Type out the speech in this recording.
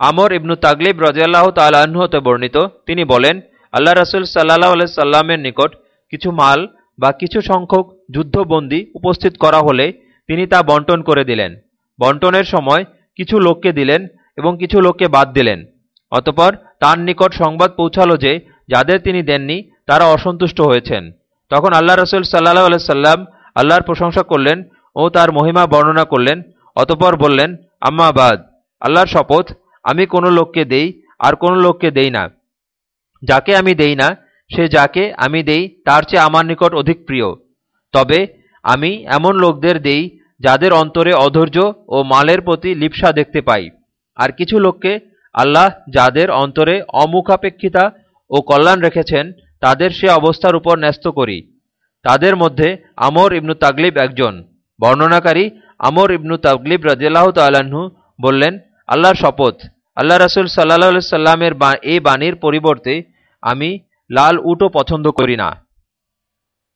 আমর ইবনু তাগলিব রাজিয়াল্লাহ তাল্লাহ্ন হতে বর্ণিত। তিনি বলেন, আল্লাহ রসুল সাল্লাহ সাল্লামের নিকট কিছু মাল বা কিছু সংখ্যক যুদ্ধবন্দী উপস্থিত করা হলে তিনি তা বন্টন করে দিলেন। বন্টনের সময় কিছু লোককে দিলেন এবং কিছু লোককে বাদ দিলেন। অতপর তার নিকট সংবাদ পৌঁছালো যে, যাদের তিনি দেননি, তারা অসন্তুষ্ট হয়েছেন। তখন আল্লাহ রসুল সাল্লাহ সাল্লাম আল্লাহর প্রশংসা করলেন ও তার মহিমা বর্ণনা করলেন। অতপর বললেন আম্মাবাদ আল্লাহর শপথ আমি কোনো লোককে দেই আর কোনো লোককে দেই না। যাকে আমি দেই না, সে যাকে আমি দেই, তার চেয়ে আমার নিকট অধিক প্রিয়। তবে আমি এমন লোকদের দেই, যাদের অন্তরে অধৈর্য ও মালের প্রতি লিপসা দেখতে পাই। আর কিছু লোককে আল্লাহ যাদের অন্তরে অমুখাপেক্ষিতা ও কল্যাণ রেখেছেন, তাদের সে অবস্থার উপর ন্যস্ত করি। তাদের মধ্যে আমর ইবনু তাগলিব একজন। বর্ণনাকারী আমর ইবনু তাগলিব রাজিয়াল্লাহ তাল্লাহ্ন বললেন, আল্লাহর শপথ আল্লাহ রাসুল সাল্লাহ সাল্লামের এই বাণীর পরিবর্তে আমি লাল উটও পছন্দ করি না।